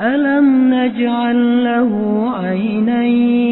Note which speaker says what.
Speaker 1: ألم نجعل له عينين؟